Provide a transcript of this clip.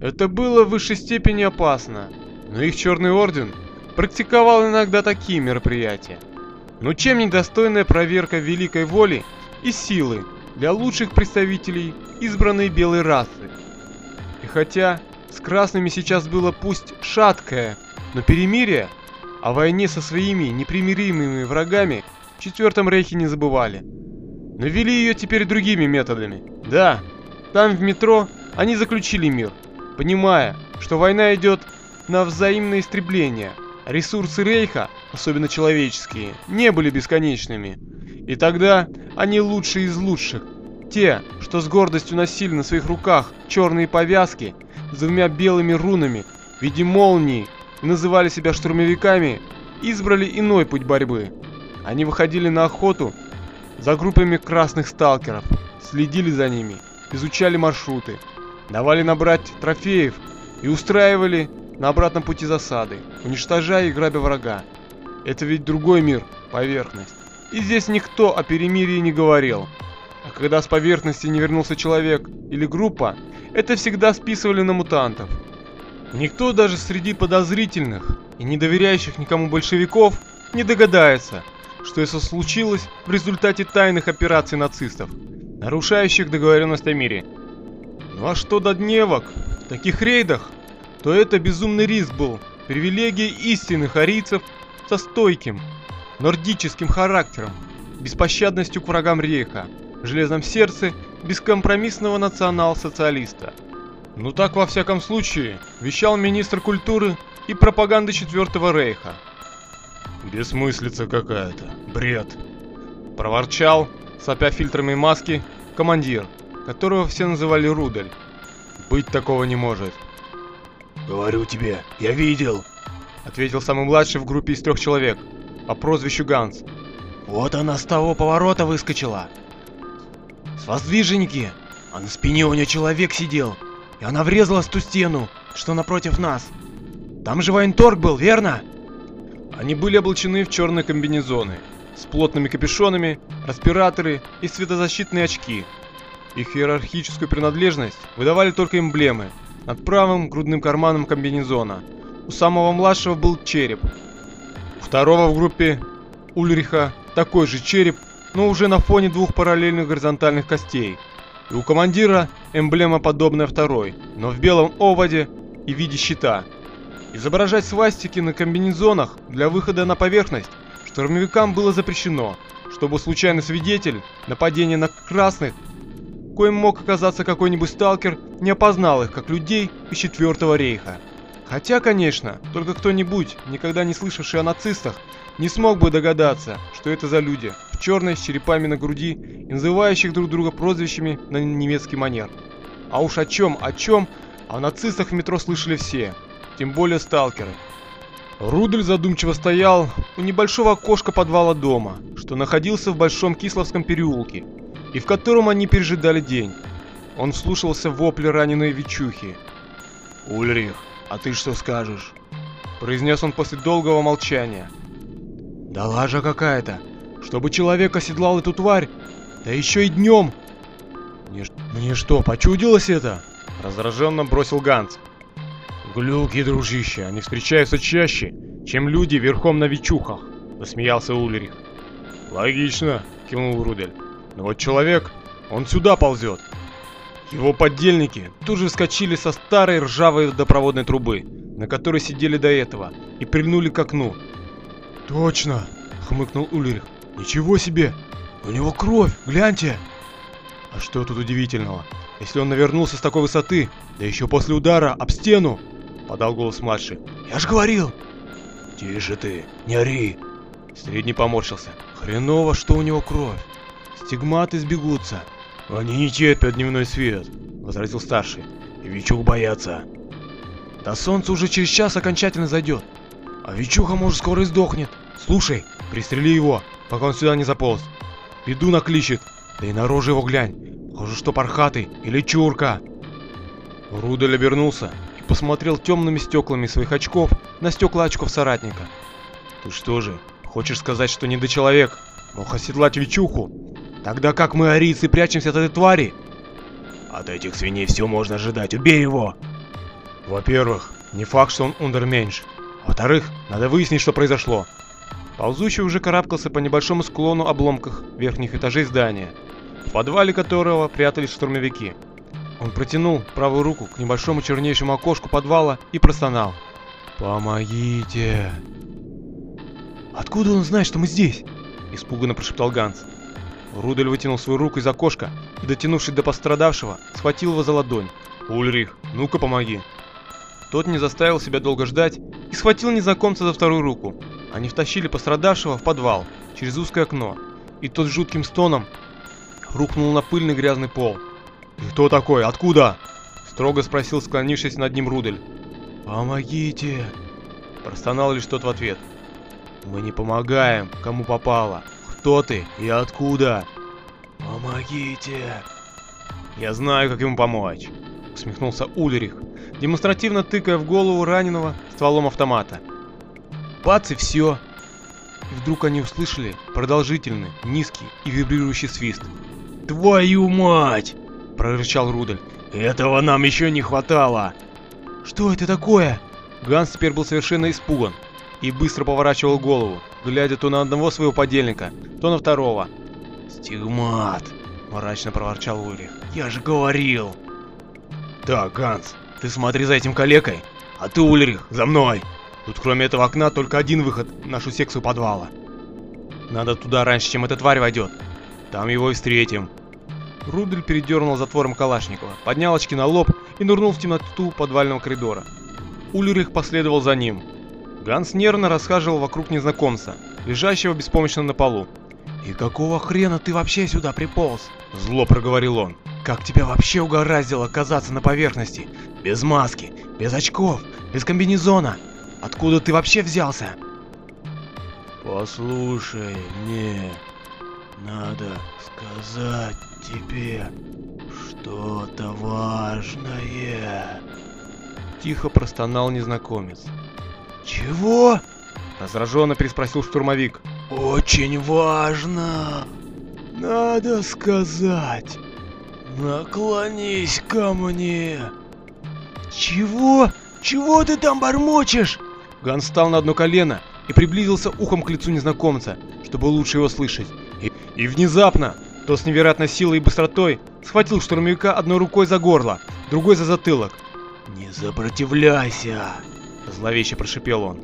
Это было в высшей степени опасно, но их Черный Орден практиковал иногда такие мероприятия. Но чем недостойная проверка великой воли и силы для лучших представителей избранной белой расы? И хотя с красными сейчас было пусть шаткое, но перемирие, о войне со своими непримиримыми врагами в Четвертом Рейхе не забывали. Но вели ее теперь другими методами. Да, там в метро они заключили мир, понимая, что война идет на взаимное истребление. Ресурсы Рейха, особенно человеческие, не были бесконечными. И тогда они лучшие из лучших. Те, что с гордостью носили на своих руках черные повязки с двумя белыми рунами в виде молнии и называли себя штурмовиками, избрали иной путь борьбы. Они выходили на охоту за группами красных сталкеров, следили за ними, изучали маршруты, давали набрать трофеев и устраивали на обратном пути засады, уничтожая и грабя врага. Это ведь другой мир, поверхность. И здесь никто о перемирии не говорил. А когда с поверхности не вернулся человек или группа, это всегда списывали на мутантов. Никто даже среди подозрительных и не доверяющих никому большевиков не догадается, что это случилось в результате тайных операций нацистов, нарушающих договоренность о мире. Ну а что до дневок, в таких рейдах, то это безумный риск был, привилегией истинных арийцев со стойким, нордическим характером, беспощадностью к врагам рейха, железном сердце бескомпромиссного национал-социалиста. Ну так во всяком случае, вещал министр культуры и пропаганды Четвертого Рейха. Бессмыслица какая-то, бред. Проворчал, сопя фильтрами маски, командир, которого все называли Рудель. Быть такого не может. Говорю тебе, я видел, ответил самый младший в группе из трех человек, по прозвищу Ганс. Вот она с того поворота выскочила. С воздвиженники, а на спине у нее человек сидел, и она врезалась в ту стену, что напротив нас. Там же военторг был, верно? Они были облачены в черные комбинезоны, с плотными капюшонами, респираторы и светозащитные очки. Их иерархическую принадлежность выдавали только эмблемы над правым грудным карманом комбинезона. У самого младшего был череп. У второго в группе Ульриха такой же череп, но уже на фоне двух параллельных горизонтальных костей. И у командира эмблема подобная второй, но в белом оводе и в виде щита – Изображать свастики на комбинезонах для выхода на поверхность штурмовикам было запрещено, чтобы случайный свидетель нападения на красных, коим мог оказаться какой-нибудь сталкер, не опознал их как людей из Четвертого рейха. Хотя, конечно, только кто-нибудь, никогда не слышавший о нацистах, не смог бы догадаться, что это за люди, в черной с черепами на груди и называющих друг друга прозвищами на немецкий манер. А уж о чем, о чем, о нацистах в метро слышали все – тем более сталкеры. Рудель задумчиво стоял у небольшого окошка подвала дома, что находился в Большом Кисловском переулке, и в котором они пережидали день. Он вслушивался в вопли раненой Вичухи. «Ульрих, а ты что скажешь?» произнес он после долгого молчания. «Да лажа какая-то, чтобы человек оседлал эту тварь, да еще и днем!» «Мне, мне что, почудилось это?» раздраженно бросил Ганс. «Глюки, дружище, они встречаются чаще, чем люди верхом на вечухах», — засмеялся Ульрих. «Логично», — кивнул Рудель. «Но вот человек, он сюда ползет». Его поддельники тут же вскочили со старой ржавой водопроводной трубы, на которой сидели до этого, и прильнули к окну. «Точно!» — хмыкнул Ульрих. «Ничего себе! У него кровь, гляньте!» «А что тут удивительного? Если он навернулся с такой высоты, да еще после удара об стену, подал голос младший. «Я ж говорил!» «Тише ты, не ори!» Средний поморщился. «Хреново, что у него кровь. Стигматы сбегутся». «Они не терпят дневной свет», — возразил старший. «И Вичух боятся». «Да солнце уже через час окончательно зайдет. А Вичуха, может, скоро и сдохнет. Слушай, пристрели его, пока он сюда не заполз. Беду накличет. Да и на его глянь. Похоже, что пархатый или чурка». Рудель обернулся посмотрел темными стеклами своих очков на стекла очков соратника. «Ты что же, хочешь сказать, что недочеловек мог оседлать Вичуху? Тогда как мы, арийцы, прячемся от этой твари?» «От этих свиней все можно ожидать, убей его!» Во-первых, не факт, что он ундерменш. Во-вторых, надо выяснить, что произошло. Ползущий уже карабкался по небольшому склону обломках верхних этажей здания, в подвале которого прятались штурмовики. Он протянул правую руку к небольшому чернейшему окошку подвала и простонал. «Помогите!» Откуда он знает, что мы здесь? Испуганно прошептал Ганс. Рудель вытянул свою руку из окошка и, дотянувшись до пострадавшего, схватил его за ладонь. «Ульрих, ну-ка помоги!» Тот не заставил себя долго ждать и схватил незнакомца за вторую руку. Они втащили пострадавшего в подвал через узкое окно, и тот с жутким стоном рухнул на пыльный грязный пол. «Ты кто такой? Откуда?» – строго спросил склонившись над ним Рудель. «Помогите!» – простонал лишь тот в ответ. «Мы не помогаем, кому попало. Кто ты и откуда?» «Помогите!» «Я знаю, как ему помочь», — усмехнулся Ульрих, демонстративно тыкая в голову раненого стволом автомата. Бац и все. И вдруг они услышали продолжительный, низкий и вибрирующий свист. «Твою мать!» — прорычал Рудель. «Этого нам еще не хватало!» «Что это такое?» Ганс теперь был совершенно испуган и быстро поворачивал голову, глядя то на одного своего подельника, то на второго. «Стигмат!» — мрачно проворчал Ульрих. «Я же говорил!» «Так, Ганс, ты смотри за этим калекой, а ты, Ульрих, за мной! Тут кроме этого окна только один выход в нашу секцию подвала. Надо туда раньше, чем эта тварь войдет. Там его и встретим». Рудель передернул затвором Калашникова, поднял очки на лоб и нырнул в темноту подвального коридора. Ульрих последовал за ним. Ганс нервно расхаживал вокруг незнакомца, лежащего беспомощно на полу. «И какого хрена ты вообще сюда приполз?» Зло проговорил он. «Как тебя вообще угораздило оказаться на поверхности? Без маски, без очков, без комбинезона? Откуда ты вообще взялся?» «Послушай, мне надо сказать тебе что-то важное». Тихо простонал незнакомец. «Чего?» Раздраженно переспросил штурмовик. «Очень важно. Надо сказать. Наклонись ко мне». «Чего? Чего ты там бормочешь?» Ган встал на одно колено и приблизился ухом к лицу незнакомца, чтобы лучше его слышать. И, и внезапно, то с невероятной силой и быстротой, схватил штурмовика одной рукой за горло, другой за затылок. «Не сопротивляйся!» Зловеще прошипел он.